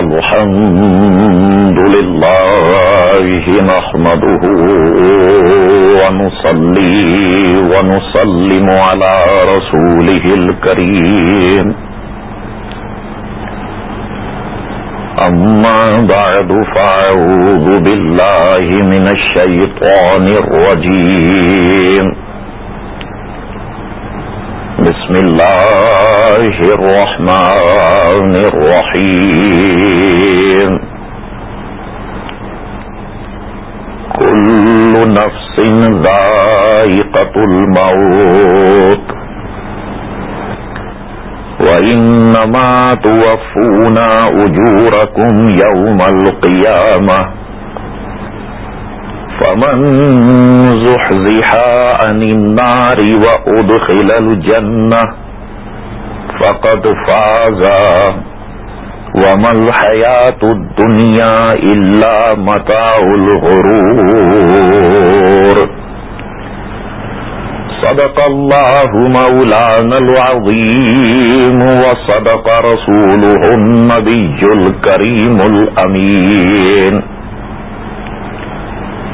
الحمد لله نحمده ونصلي ونسلم على رسوله الكريم. أما بعد، فأعوذ بالله من الشيطان الرجيم. بسم الله الرحمن الرحيم. كل نفس ذائقة الموت. وإنما توفون أجوركم يوم القيامة. فمن زحزح عن النار وأدخل الجنة فقد فاز. وما الحياة الدنيا إلا متاع الغرور. صدق الله مولانا العظيم وصدق رسوله النبي الكريم الأمين.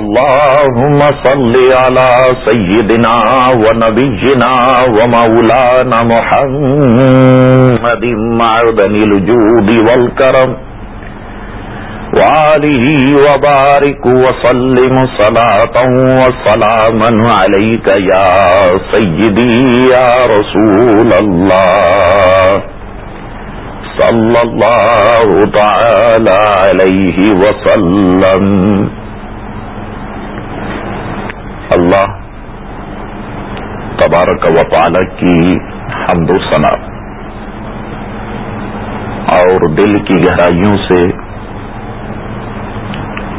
اللهم صل على سيدنا ونبينا ومولانا محمد معدن الجود والكرم وآله وبارك وسلم صلاة وسلاما عليك يا سيدي يا رسول الله صلى الله تعالى عليه وسلم اللہ تبارک و تعالی کی حمد و ثنا اور دل کی گہرائیوں سے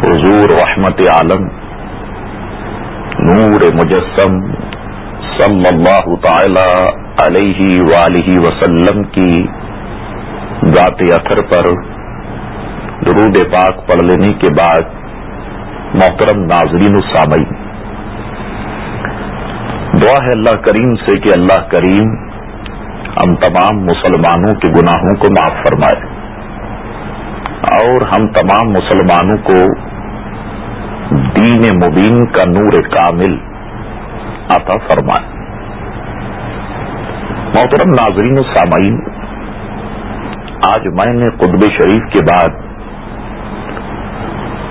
حضور رحمت عالم نور مجسم صلی اللہ تعالی علیہ وآلہ وسلم کی ذات اثر پر درود پاک پڑھ لینے کے بعد محترم ناظرین السامعین دعا ہے اللہ کریم سے کہ اللہ کریم ہم تمام مسلمانوں کے گناہوں کو معاف فرمائے اور ہم تمام مسلمانوں کو دین مبین کا نور کامل عطا فرمائے۔ محترم ناظرین و سامعین، آج میں نے قطب شریف کے بعد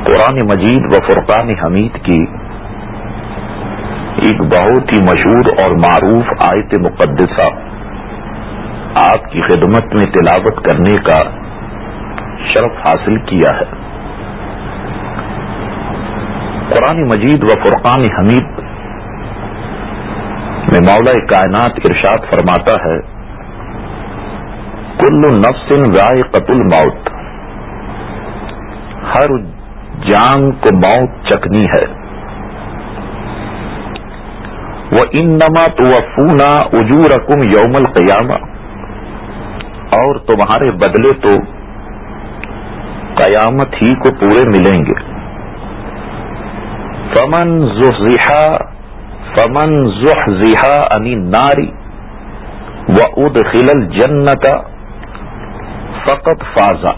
قرآن مجید و فرقان حمید کی ایک بہت ہی مشہور اور معروف آیت مقدسہ۔ آپ کی خدمت میں تلاوت کرنے کا شرف حاصل کیا ہے۔ قرآن مجید و فرقان حمید میں مولا کائنات ارشاد فرماتا ہے، کل نفس رائے قتل موت ہر جان کو موت چکنی ہے۔ وہ ان نما تو فونا اجور رقم یوم القیامہ اور تمہارے بدلے تو قیامت ہی کو پورے ملیں گے۔ فمن زحا فمن زحا انی ناری و اد خلل جنتا فقط فاضا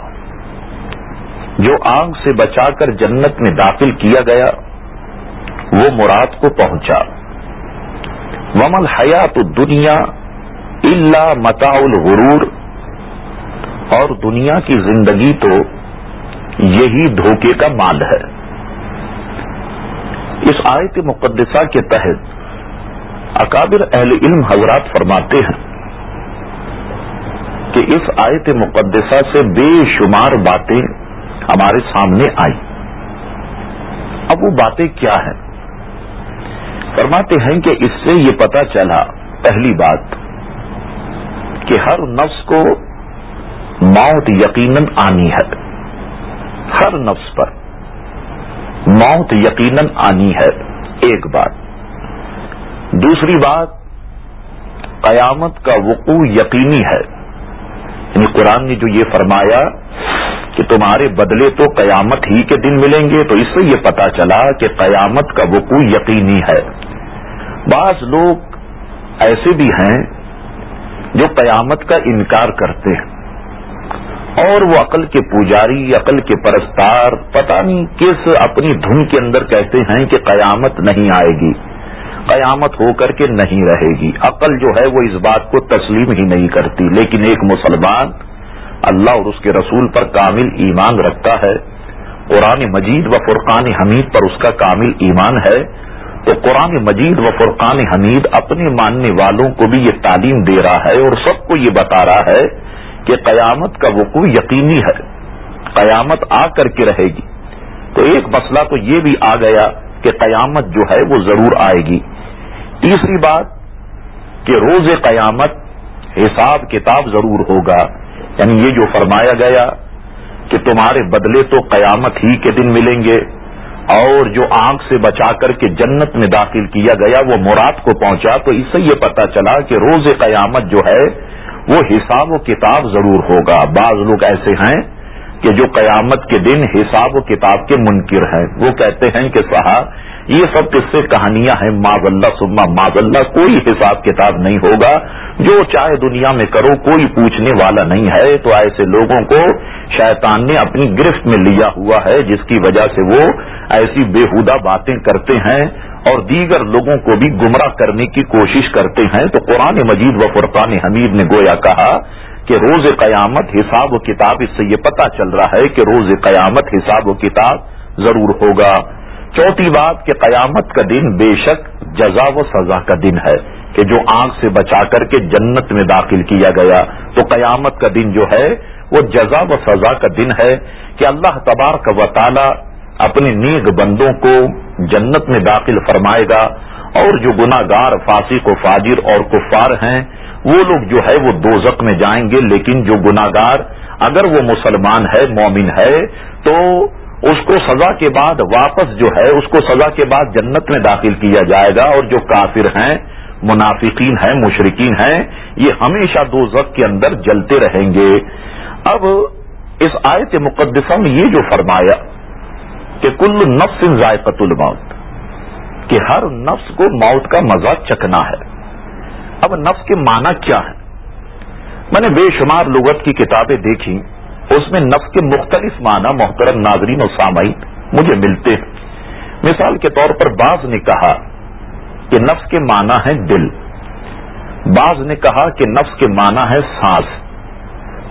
جو آنکھ سے بچا کر جنت میں داخل کیا گیا، وہ مراد کو پہنچا۔ ومل حیات دنیا اللہ متا الغرور۔ اور دنیا کی زندگی تو یہی دھوکے کا مال ہے۔ اس آیت مقدسہ کے تحت اکابر اہل علم حضرات فرماتے ہیں کہ اس آیت مقدسہ سے بے شمار باتیں ہمارے سامنے آئی اب وہ باتیں کیا ہیں؟ فرماتے ہیں کہ اس سے یہ پتا چلا، پہلی بات، کہ ہر نفس کو موت یقیناً آنی ہے۔ ہر نفس پر موت یقیناً آنی ہے، ایک بات۔ دوسری بات، قیامت کا وقوع یقینی ہے۔ یعنی قرآن نے جو یہ فرمایا کہ تمہارے بدلے تو قیامت ہی کے دن ملیں گے، تو اس سے یہ پتا چلا کہ قیامت کا وقوع یقینی ہے۔ بعض لوگ ایسے بھی ہیں جو قیامت کا انکار کرتے ہیں۔ اور وہ عقل کے پجاری عقل کے پرستار، پتہ نہیں کس اپنی دھن کے اندر کہتے ہیں کہ قیامت نہیں آئے گی۔ قیامت ہو کر کے نہیں رہے گی۔ عقل جو ہے وہ اس بات کو تسلیم ہی نہیں کرتی، لیکن ایک مسلمان اللہ اور اس کے رسول پر کامل ایمان رکھتا ہے۔ قرآن مجید و فرقان حمید پر اس کا کامل ایمان ہے۔ تو قرآن مجید و فرقان حمید اپنے ماننے والوں کو بھی یہ تعلیم دے رہا ہے اور سب کو یہ بتا رہا ہے کہ قیامت کا وقوع یقینی ہے۔ قیامت آ کر کے رہے گی۔ تو ایک مسئلہ تو یہ بھی آ گیا کہ قیامت جو ہے وہ ضرور آئے گی۔ تیسری بات کہ روز قیامت حساب کتاب ضرور ہوگا۔ یعنی یہ جو فرمایا گیا کہ تمہارے بدلے تو قیامت ہی کے دن ملیں گے اور جو آنکھ سے بچا کر کے جنت میں داخل کیا گیا وہ مراد کو پہنچا، تو اس سے یہ پتا چلا کہ روز قیامت جو ہے وہ حساب و کتاب ضرور ہوگا۔ بعض لوگ ایسے ہیں کہ جو قیامت کے دن حساب و کتاب کے منکر ہیں۔ وہ کہتے ہیں کہ صاحب یہ سب کس سے کہانیاں ہیں ماض اللہ سما ماض اللہ کوئی حساب کتاب نہیں ہوگا۔ جو چاہے دنیا میں کرو، کوئی پوچھنے والا نہیں ہے۔ تو ایسے لوگوں کو شیطان نے اپنی گرفت میں لیا ہوا ہے، جس کی وجہ سے وہ ایسی بےحدہ باتیں کرتے ہیں اور دیگر لوگوں کو بھی گمراہ کرنے کی کوشش کرتے ہیں۔ تو قرآن مجید و فرقان حمید نے گویا کہا کہ روز قیامت حساب و کتاب، اس سے یہ پتا چل رہا ہے کہ روز قیامت حساب و کتاب ضرور ہوگا۔ چوتھی بات کہ قیامت کا دن بے شک جزا و سزا کا دن ہے کہ جو آنکھ سے بچا کر کے جنت میں داخل کیا گیا، تو قیامت کا دن جو ہے، وہ جزا و سزا کا دن ہے کہ اللہ تبار کا وطالعہ اپنے نیک بندوں کو جنت میں داخل فرمائے گا اور جو گناگار فاسق و فاجر اور کفار ہیں، وہ لوگ جو ہے، وہ دوزک میں جائیں گے، لیکن جو گناگار اگر وہ مسلمان ہے، مومن ہے، تو اس کو سزا کے بعد واپس جو ہے، اس کو سزا کے بعد جنت میں داخل کیا جائے گا اور جو کافر ہیں، منافقین ہیں مشرقین ہیں، یہ ہمیشہ دو کے اندر جلتے رہیں گے۔ اب اس آیت مقدسہ میں یہ جو فرمایا کہ کل نفس ذائقت الموت، کہ ہر نفس کو موت کا مزہ چکنا ہے۔ اب نفس کے معنی کیا ہے میں نے بے شمار لغت کی کتابیں دیکھی اس میں نفس کے مختلف معنی محترم ناظرین و سامعین مجھے ملتے ہیں۔ مثال کے طور پر بعض نے کہا کہ نفس کے معنی ہے دل۔ بعض نے کہا کہ نفس کے معنی ہے سانس۔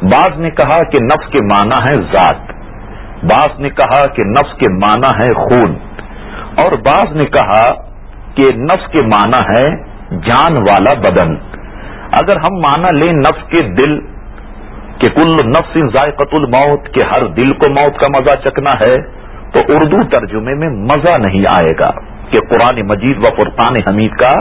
بعض نے کہا کہ نفس کے معنی ہے ذات۔ بعض نے کہا کہ نفس کے معنی ہے خون۔ اور بعض نے کہا کہ نفس کے معنی ہے جان والا بدن۔ اگر ہم مانا لیں نفس کے دل کہ کل نفس ذائقت الموت کہ ہر دل کو موت کا مزہ چکنا ہے، تو اردو ترجمے میں مزہ نہیں آئے گا۔ کہ قرآن مجید و فرقان حمید کا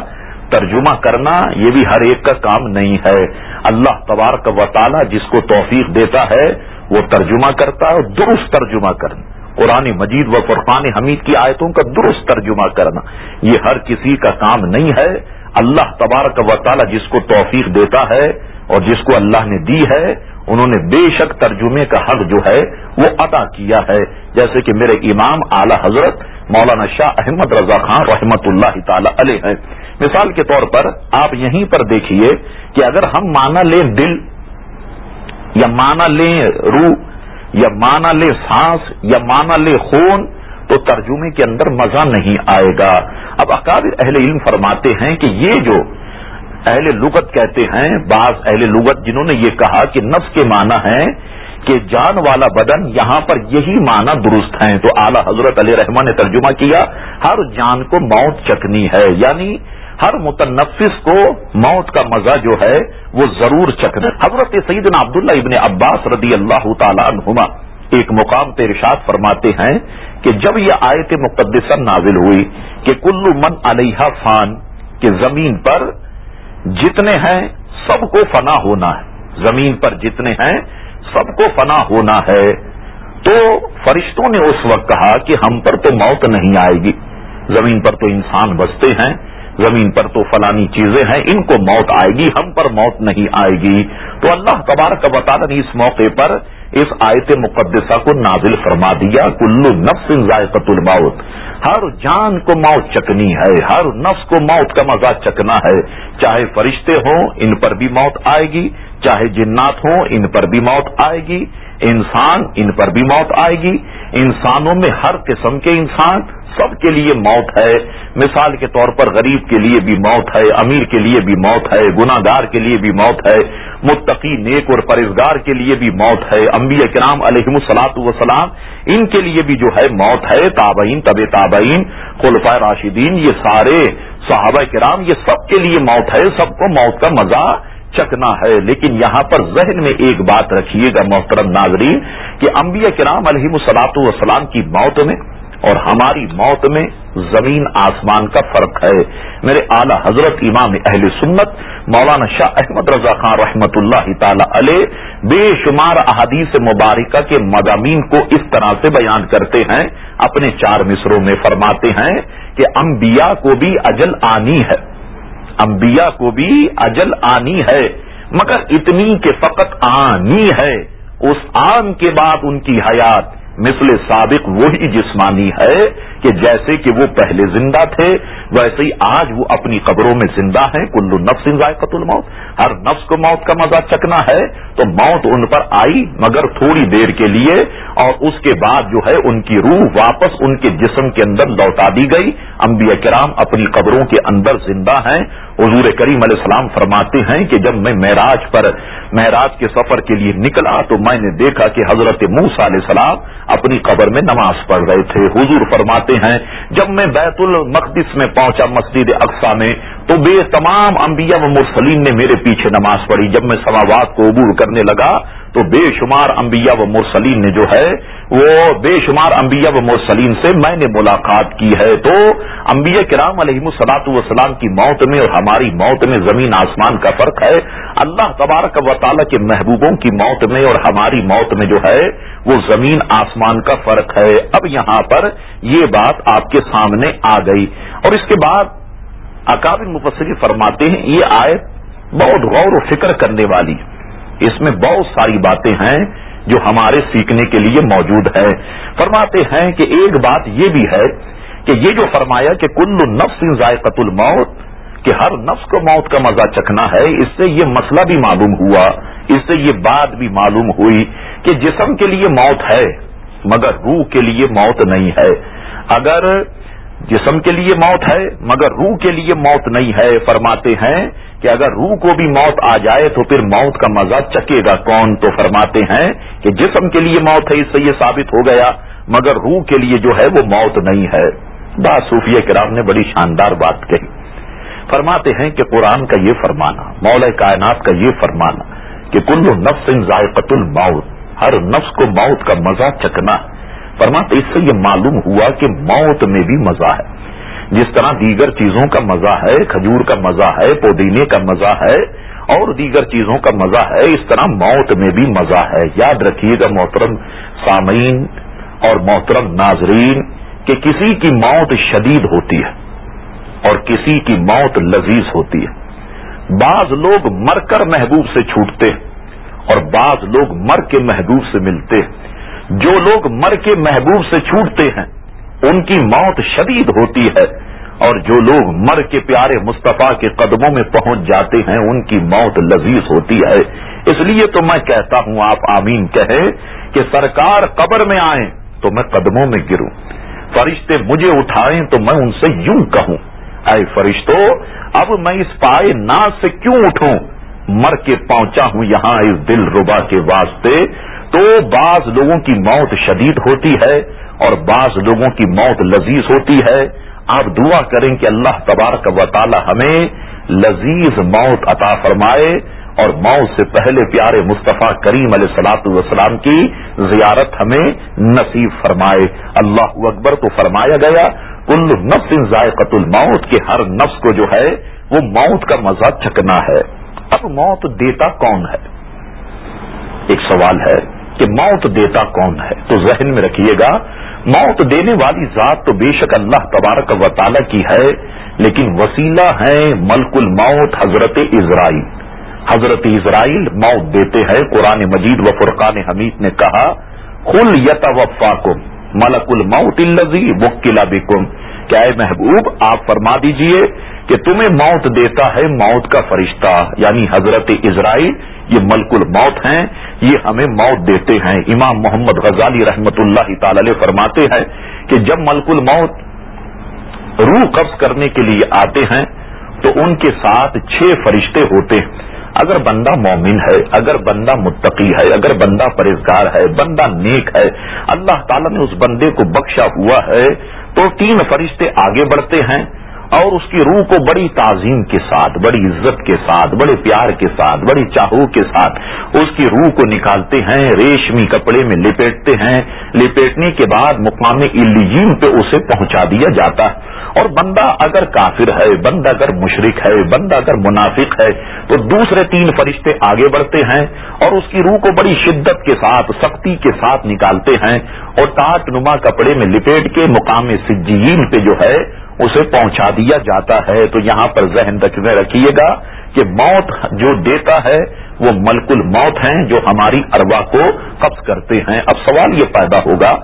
ترجمہ کرنا یہ بھی ہر ایک کا کام نہیں ہے۔ اللہ تبارک و تعالی جس کو توفیق دیتا ہے، وہ ترجمہ کرتا ہے اور درست ترجمہ کرنا۔ قرآن مجید و فرقان حمید کی آیتوں کا درست ترجمہ کرنا۔ یہ ہر کسی کا کام نہیں ہے۔ اللہ تبارک و تعالی جس کو توفیق دیتا ہے اور جس کو اللہ نے دی ہے انہوں نے بے شک ترجمے کا حق جو ہے وہ ادا کیا ہے۔ جیسے کہ میرے امام اعلی حضرت مولانا شاہ احمد رضا خان رحمت اللہ تعالی علیہ ہیں۔ مثال کے طور پر آپ یہیں پر دیکھیے کہ اگر ہم مانا لیں دل یا مانا لیں روح یا مانا لیں سانس یا مانا لیں خون، تو ترجمے کے اندر مزہ نہیں آئے گا۔ اب اکابر اہل علم فرماتے ہیں کہ یہ جو اہل لغت کہتے ہیں، بعض اہل لغت جنہوں نے یہ کہا کہ نفس کے معنی ہے کہ جان والا بدن یہاں پر یہی معنی درست ہیں۔ تو اعلی حضرت علیہ رحمان نے ترجمہ کیا، ہر جان کو موت چکنی ہے یعنی ہر متنفس کو موت کا مزہ جو ہے، وہ ضرور چکنا حضرت سیدنا عبداللہ ابن عباس رضی اللہ تعالیٰ عنہما ایک مقام پہ ارشاد فرماتے ہیں کہ جب یہ آیت مقدسہ نازل ہوئی کہ کلو من علیہ فان، کہ زمین پر جتنے ہیں سب کو فنا ہونا ہے۔ زمین پر جتنے ہیں سب کو فنا ہونا ہے۔ تو فرشتوں نے اس وقت کہا کہ ہم پر تو موت نہیں آئے گی۔ زمین پر تو انسان بستے ہیں۔ زمین پر تو فلانی چیزیں ہیں۔ ان کو موت آئے گی۔ ہم پر موت نہیں آئے گی۔ تو اللہ تبارک تعالیٰ نے اس موقع پر اس آیت مقدسہ کو نازل فرما دیا، کلو نفس ذائقت الموت۔ ہر جان کو موت چکنی ہے، ہر نفس کو موت کا مزہ چکنا ہے۔ چاہے فرشتے ہوں، ان پر بھی موت آئے گی، چاہے جنات ہوں، ان پر بھی موت آئے گی۔ انسان ان پر بھی موت آئے گی۔ انسانوں میں ہر قسم کے انسان سب کے لیے موت ہے۔ مثال کے طور پر غریب کے لیے بھی موت ہے، امیر کے لیے بھی موت ہے گناگار کے لیے بھی موت ہے، متقی، نیک اور پرہزگار کے لیے بھی موت ہے۔ انبیاء کرام علیہ السلاط وسلام ان کے لیے بھی جو ہے موت ہے۔ تابعین طب تابعین خلفۂ راشدین، یہ سارے صحابہ کرام یہ سب کے لیے موت ہے۔ سب کو موت کا مزہ چکنا ہے، لیکن یہاں پر ذہن میں ایک بات رکھیے گا محترم ناظرین، کہ انبیاء کرام علیہ السلاط والسلام کی موت میں اور ہماری موت میں زمین آسمان کا فرق ہے۔ میرے اعلی حضرت امام اہل سنت، مولانا شاہ احمد رضا خان رحمت اللہ تعالی علیہ، بے شمار احادیث مبارکہ کے مضامین کو اس طرح سے بیان کرتے ہیں، اپنے چار مصروں میں فرماتے ہیں کہ انبیاء کو بھی اجل آنی ہے۔ انبیاء کو بھی اجل آنی ہے، مگر اتنی کہ فقط آنی ہے۔ اس آن کے بعد ان کی حیات مثل سابق وہی جسمانی ہے کہ جیسے کہ وہ پہلے زندہ تھے، ویسے ہی آج وہ اپنی قبروں میں زندہ ہیں۔ کلو نفس ذائقت الموت۔ ہر نفس کو موت کا مزہ چکنا ہے۔ تو موت ان پر آئی مگر تھوڑی دیر کے لیے اور اس کے بعد جو ہے ان کی روح واپس ان کے جسم کے اندر لوٹا دی گئی۔ انبیاء کرام اپنی قبروں کے اندر زندہ ہیں۔ حضور کریم علیہ السلام فرماتے ہیں کہ جب میں معراج پر، معراج کے سفر کے لیے نکلا تو میں نے دیکھا کہ حضرت موسا علیہ السلام اپنی قبر میں نماز پڑھ رہے تھے۔ حضور فرماتے ہیں، جب میں بیت المقدس میں پہنچا مسجد اقسا میں تو بے تمام انبیاء و مرسلین نے میرے پیچھے نماز پڑھی۔ جب میں سماوات کو عبور کرنے لگا تو بے شمار انبیاء و مرسلین نے جو ہے، وہ بے شمار انبیاء و مرسلین سے میں نے ملاقات کی ہے۔ تو انبیاء کرام علیہ السلاط وسلام کی موت میں اور ہماری موت میں زمین آسمان کا فرق ہے۔ اللہ تبارک و تعالیٰ کے محبوبوں کی موت میں اور ہماری موت میں جو ہے، وہ زمین آسمان کا فرق ہے۔ اب یہاں پر یہ بات آپ کے سامنے آ گئی۔ اور اس کے بعد اکابر مفسری فرماتے ہیں، یہ آیت بہت غور و فکر کرنے والی۔ اس میں بہت ساری باتیں ہیں جو ہمارے سیکھنے کے لیے موجود ہے فرماتے ہیں کہ ایک بات یہ بھی ہے کہ یہ جو فرمایا کہ کل نفس ذائقت الموت، کہ ہر نفس کو موت کا مزہ چکھنا ہے، اس سے یہ مسئلہ بھی معلوم ہوا، اس سے یہ بات بھی معلوم ہوئی کہ جسم کے لیے موت ہے، مگر روح کے لیے موت نہیں ہے۔ اگر جسم کے لیے موت ہے، مگر روح کے لیے موت نہیں ہے، فرماتے ہیں کہ اگر روح کو بھی موت آ جائے تو پھر موت کا مزہ چکے گا۔ کون تو فرماتے ہیں کہ جسم کے لیے موت ہے، اس سے یہ ثابت ہو گیا، مگر روح کے لیے جو ہے وہ موت نہیں ہے۔ با صوفیہ کرام نے بڑی شاندار بات کہی۔ فرماتے ہیں کہ قرآن کا یہ فرمانا، مولا کائنات کا یہ فرمانا کہ کل نفس ذائقت الموت، ہر نفس کو موت کا مزہ چکنا فرماتے، اس سے یہ معلوم ہوا کہ موت میں بھی مزہ ہے۔ جس طرح دیگر چیزوں کا مزہ ہے، کھجور کا مزہ ہے، پودینے کا مزہ ہے، اور دیگر چیزوں کا مزہ ہے، اس طرح موت میں بھی مزہ ہے۔ یاد رکھیے گا محترم سامعین اور محترم ناظرین کہ کسی کی موت شدید ہوتی ہے اور کسی کی موت لذیذ ہوتی ہے۔ بعض لوگ مر کر محبوب سے چھوٹتے اور بعض لوگ مر کے محبوب سے ملتے جو لوگ مر کے محبوب سے چھوٹتے ہیں ان کی موت شدید ہوتی ہے اور جو لوگ مر کے پیارے مصطفیٰ کے قدموں میں پہنچ جاتے ہیں، ان کی موت لذیذ ہوتی ہے۔ اس لیے تو میں کہتا ہوں، آپ آمین کہیں کہ سرکار قبر میں آئیں تو میں قدموں میں گروں۔ فرشتے مجھے اٹھائیں تو میں ان سے یوں کہوں، اے فرشتوں اب میں اس پائے ناز سے کیوں اٹھوں؟ مر کے پہنچا ہوں یہاں اس دل ربا کے واسطے تو بعض لوگوں کی موت شدید ہوتی ہے۔ اور بعض لوگوں کی موت لذیذ ہوتی ہے۔ آپ دعا کریں کہ اللہ تبارک و تعالی ہمیں لذیذ موت عطا فرمائے اور موت سے پہلے پیارے مصطفیٰ کریم علیہ سلاۃ والسلام کی زیارت ہمیں نصیب فرمائے۔ اللہ اکبر تو فرمایا گیا، کل نفس ذائقت الموت کے ہر نفس کو جو ہے وہ موت کا مزہ چکنا ہے۔ اب موت دیتا کون ہے؟ ایک سوال ہے کہ موت دیتا کون ہے؟ تو ذہن میں رکھیے گا موت دینے والی ذات تو بے شک اللہ تبارک و تعالی کی ہے، لیکن وسیلہ ہے ملک الموت حضرت اسرائیل۔ حضرت اسرائیل موت دیتے ہیں، قرآن مجید و فرقان حمید نے کہا خل یت وفا ملک الموت الزی وکلا بکم۔ کیا محبوب؟ آپ فرما دیجیے کہ تمہیں موت دیتا ہے موت کا فرشتہ یعنی حضرت اسرائیل، یہ ملک الموت ہیں، یہ ہمیں موت دیتے ہیں۔ امام محمد غزالی رحمت اللہ تعالی فرماتے ہیں کہ جب ملک الموت روح قبض کرنے کے لیے آتے ہیں، تو ان کے ساتھ چھ فرشتے ہوتے ہیں۔ اگر بندہ مومن ہے، اگر بندہ متقی ہے، اگر بندہ پرہزگار ہے، بندہ نیک ہے، اللہ تعالیٰ نے اس بندے کو بخشا ہوا ہے، تو تین فرشتے آگے بڑھتے ہیں۔ اور اس کی روح کو بڑی تعظیم کے ساتھ، بڑی عزت کے ساتھ، بڑے پیار کے ساتھ، بڑی چاہو کے ساتھ اس کی روح کو نکالتے ہیں، ریشمی کپڑے میں لپیٹتے ہیں۔ لپیٹنے کے بعد مقام الجیم پہ اسے پہنچا دیا جاتا ہے۔ اور بندہ اگر کافر ہے، بندہ اگر مشرق ہے، بندہ اگر منافق ہے، تو دوسرے تین فرشتے آگے بڑھتے ہیں اور اس کی روح کو بڑی شدت کے ساتھ، سختی کے ساتھ نکالتے ہیں۔ اور ٹاٹ نما کپڑے میں لپیٹ کے مقام سجین پہ جو ہے اسے پہنچا دیا جاتا ہے۔ تو یہاں پر ذہن میں رکھیے گا کہ موت جو دیتا ہے، وہ ملک الموت ہیں جو ہماری اروا کو قبض کرتے ہیں۔ اب سوال یہ پیدا ہوگا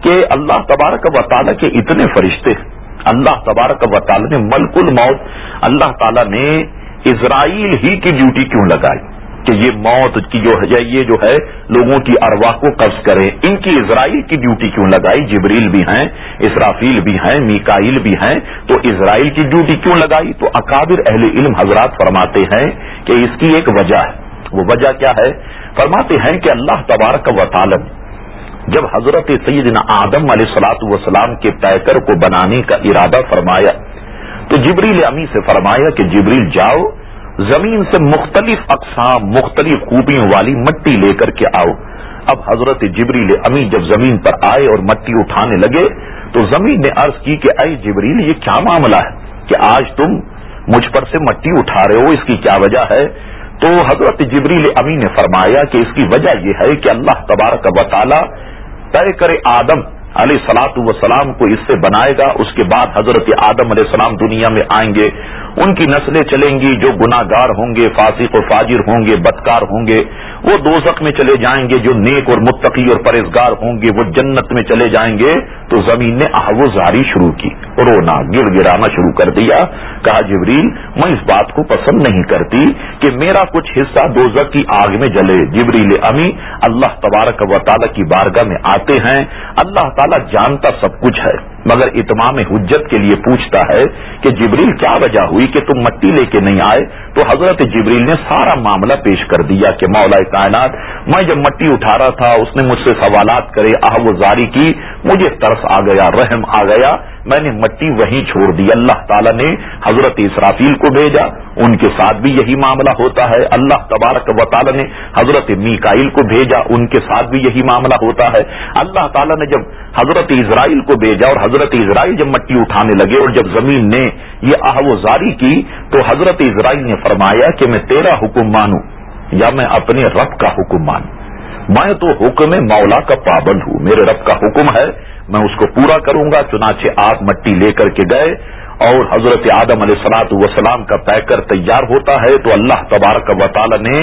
کہ اللہ تبارک و تعالیٰ کے اتنے فرشتے اللہ تبارک و تعالیٰ نے ملک الموت، اللہ تعالیٰ نے اسرائیل ہی کی ڈیوٹی کیوں لگائی؟ کہ یہ موت کی جو ہے یہ جو ہے لوگوں کی ارواح کو قبض کرے ان کی اسرائیل کی ڈیوٹی کیوں لگائی؟ جبریل بھی ہیں، اسرافیل بھی ہیں میکائل بھی ہیں۔ تو اسرائیل کی ڈیوٹی کیوں لگائی؟ تو اکابر اہل علم حضرات فرماتے ہیں کہ اس کی ایک وجہ ہے۔ وہ وجہ کیا ہے؟ فرماتے ہیں کہ اللہ تبارک و تعالی جب حضرت سیدنا آدم علیہ سلاط وسلام کے پیکر کو بنانے کا ارادہ فرمایا، تو جبریل امی سے فرمایا کہ جبریل جاؤ زمین سے مختلف اقسام، مختلف خوبیوں والی مٹی لے کر کے آؤ۔ اب حضرت جبریل امی جب زمین پر آئے اور مٹی اٹھانے لگے، تو زمین نے عرض کی کہ اے جبریل، یہ کیا معاملہ ہے کہ آج تم مجھ پر سے مٹی اٹھا رہے ہو؟ اس کی کیا وجہ ہے؟ تو حضرت جبریل امی نے فرمایا کہ اس کی وجہ یہ ہے کہ اللہ تبارک و تعالی طے کرے آدم علیہ سلاط وسلام کو اس سے بنائے گا۔ اس کے بعد حضرت آدم علیہ السلام دنیا میں آئیں گے۔ ان کی نسلیں چلیں گی جو گناہ گار ہوں گے، فاسق و فاجر ہوں گے، بدکار ہوں گے، وہ دوزخ میں چلے جائیں گے، جو نیک اور متقی اور پرہزگار ہوں گے، وہ جنت میں چلے جائیں گے۔ تو زمین نے آہو زاری شروع کی، رونا گر گرانا شروع کر دیا۔ کہا جبریل، میں اس بات کو پسند نہیں کرتی کہ میرا کچھ حصہ دوزخ کی آگ میں جلے۔ جبریل امی، اللہ تبارک و تعالیٰ کی بارگاہ میں آتے ہیں۔ اللہ تعالیٰ جانتا سب کچھ ہے۔ مگر اتمام حجت کے لیے پوچھتا ہے کہ جبریل کیا وجہ ہوئی کہ تم مٹی لے کے نہیں آئے؟ تو حضرت جبریل نے سارا معاملہ پیش کر دیا کہ مولا کائنات، میں جب مٹی اٹھا رہا تھا، اس نے مجھ سے سوالات کرے آہ وہ زاری کی، مجھے ترس آ گیا، رحم آ گیا، میں نے مٹی وہیں چھوڑ دی، اللہ تعالیٰ نے حضرت اسرافیل کو بھیجا، ان کے ساتھ بھی یہی معاملہ ہوتا ہے، اللہ تبارک و تعالیٰ نے حضرت میکائل کو بھیجا، ان کے ساتھ بھی یہی معاملہ ہوتا ہے، اللہ تعالیٰ نے جب حضرت اسرائیل کو بھیجا اور حضرت اسرائیل جب مٹی اٹھانے لگے اور جب زمین نے یہ آہ و زاری کی، تو حضرت اسرائیل نے فرمایا کہ میں تیرا حکم مانوں یا میں اپنے رب کا حکم مانوں۔ میں تو حکم مولا کا پابند ہوں، میرے رب کا حکم ہے، میں اس کو پورا کروں گا، چنانچہ آپ مٹی لے کر کے گئے اور حضرت آدم علیہ سلاط وسلام کا پیکر تیار ہوتا ہے تو اللہ تبارک و تعالی نے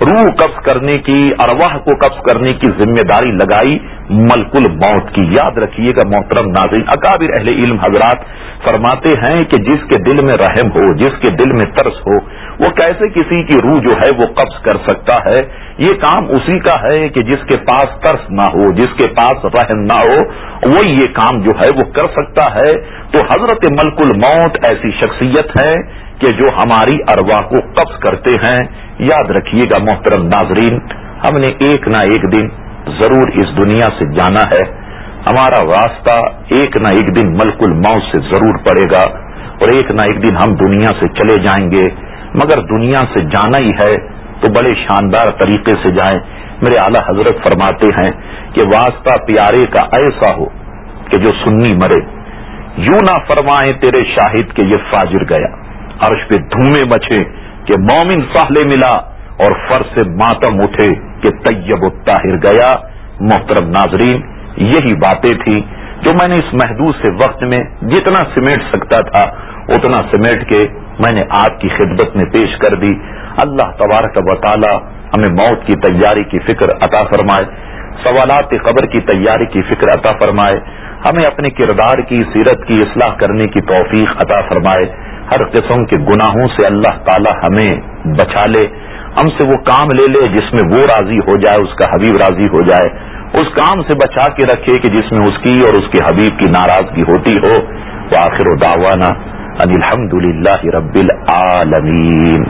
روح قبض کرنے کی، ارواح کو قبض کرنے کی ذمہ داری لگائی۔ ملک الموت کی یاد رکھیے گا محترم ناظرین۔ اکابر اہل علم حضرات فرماتے ہیں کہ جس کے دل میں رحم ہو، جس کے دل میں ترس ہو، وہ کیسے کسی کی روح جو ہے وہ قبض کر سکتا ہے؟ یہ کام اسی کا ہے کہ جس کے پاس ترس نہ ہو، جس کے پاس رحم نہ ہو وہ یہ کام جو ہے وہ کر سکتا ہے۔ تو حضرت ملک الموت ایسی شخصیت ہے کہ جو ہماری اروا کو قبض کرتے ہیں۔ یاد رکھیے گا محترم ناظرین، ہم نے ایک نہ ایک دن ضرور اس دنیا سے جانا ہے۔ ہمارا راستہ ایک نہ ایک دن ملک الموت سے ضرور پڑے گا اور ایک نہ ایک دن ہم دنیا سے چلے جائیں گے۔ مگر دنیا سے جانا ہی ہے تو بڑے شاندار طریقے سے جائیں۔ میرے اعلی حضرت فرماتے ہیں کہ واسطہ پیارے کا ایسا ہو کہ جو سنی مرے۔ یوں نہ فرمائیں تیرے شاہد کے یہ فاجر گیا۔ عرش پہ دھومے مچے کہ مومن ساہلے ملا اور فر سے ماتم اٹھے کہ طیب الطاہر گیا۔ محترم ناظرین، یہی باتیں تھیں جو میں نے اس محدود سے وقت میں جتنا سمیٹ سکتا تھا، اتنا سمیٹ کے میں نے آپ کی خدمت میں پیش کر دی۔ اللہ تبارک و تعالی ہمیں موت کی تیاری کی فکر عطا فرمائے، سوالات قبر کی تیاری کی فکر عطا فرمائے، ہمیں اپنے کردار کی، سیرت کی اصلاح کرنے کی توفیق عطا فرمائے۔ ہر قسم کے گناہوں سے اللہ تعالی ہمیں بچا لے۔ ہم سے وہ کام لے لے جس میں وہ راضی ہو جائے، اس کا حبیب راضی ہو جائے۔ اس کام سے بچا کے رکھے کہ جس میں اس کی اور اس کے حبیب کی ناراضگی ہوتی ہو۔ وہ آخر و داوانہ الحمد للہ رب العالمین۔